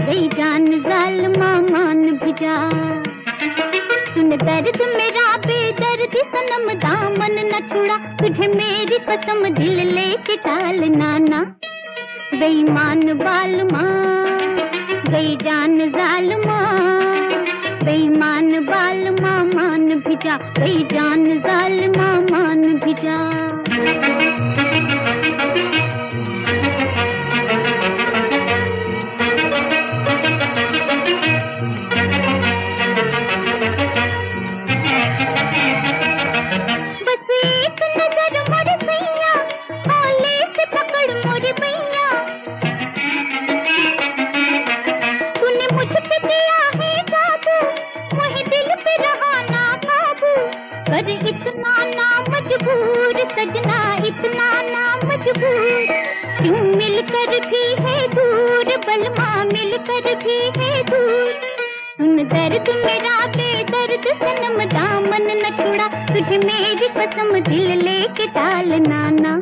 गई जान जाल मान भिजा। सुन दर्द मेरा तुझे मेरी कसम दिल लेके टाल नाना। बेईमान बाल माँ गई जान जाल माँ बेईमान बाल माँ मान भिजा, गई जान जाल माँ मान भिजा। सजना इतना ना मजबूर। क्यों मिलकर भी है दूर? बलमा मिलकर भी है दूर। सुन दर्द मेरा, बेदर्द सनम दामन न छुड़ा। तुझे मेरी कसम दिल लेके टाल नाना।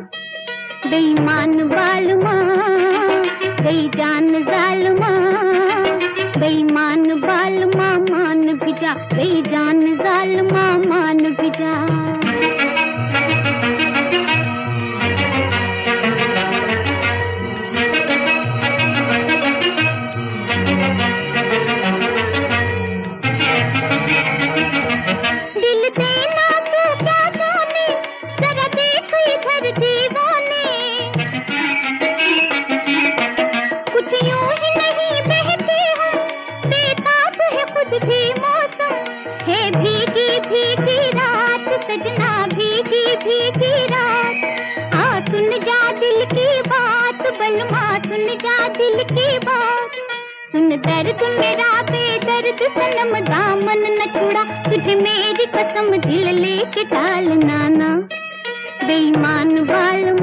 बेईमान बाल माँ गई जान जाल माँ बेईमान बाल माँ मान भिजा गई जान जाल माँ मान भिजा सुन जा दिल की बात। सुन दर्द मेरा, बेदर्द सनम दामन न छुड़ा। तुझे मेरी कसम दिल लेके डाल नाना। बेईमान बाल